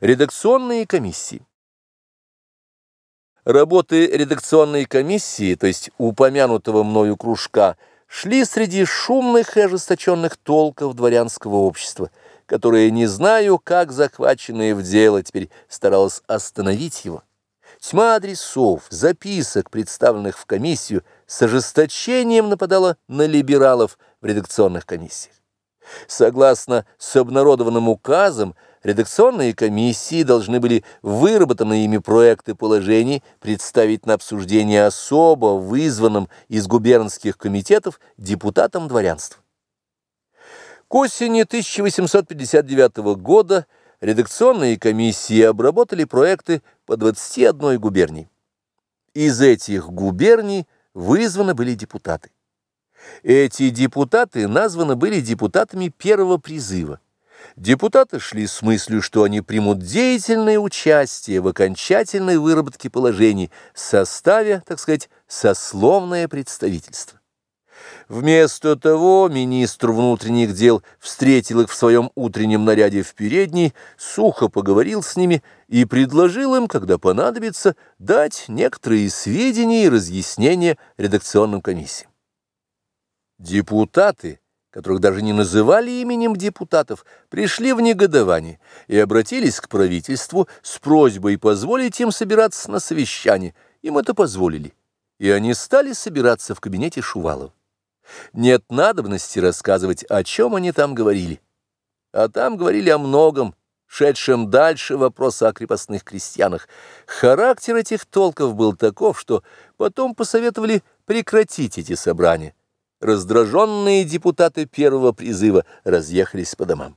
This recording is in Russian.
Редакционные комиссии. Работы редакционной комиссии, то есть упомянутого мною кружка, шли среди шумных и ожесточенных толков дворянского общества, которое, не знаю, как захваченное в дело, теперь старалось остановить его. Тьма адресов, записок, представленных в комиссию, с ожесточением нападала на либералов в редакционных комиссиях. Согласно с обнародованным указом, редакционные комиссии должны были выработанные ими проекты положений представить на обсуждение особо вызванным из губернских комитетов депутатам дворянства. К осени 1859 года редакционные комиссии обработали проекты по 21 губернии. Из этих губерний вызваны были депутаты. Эти депутаты названы были депутатами первого призыва. Депутаты шли с мыслью, что они примут деятельное участие в окончательной выработке положений, составе, так сказать, сословное представительство. Вместо того министр внутренних дел встретил их в своем утреннем наряде в передней, сухо поговорил с ними и предложил им, когда понадобится, дать некоторые сведения и разъяснения редакционным комиссиям. Депутаты, которых даже не называли именем депутатов, пришли в негодование и обратились к правительству с просьбой позволить им собираться на совещание. Им это позволили, и они стали собираться в кабинете Шувалова. Нет надобности рассказывать, о чем они там говорили. А там говорили о многом, шедшем дальше вопроса о крепостных крестьянах. Характер этих толков был таков, что потом посоветовали прекратить эти собрания. Раздраженные депутаты первого призыва разъехались по домам.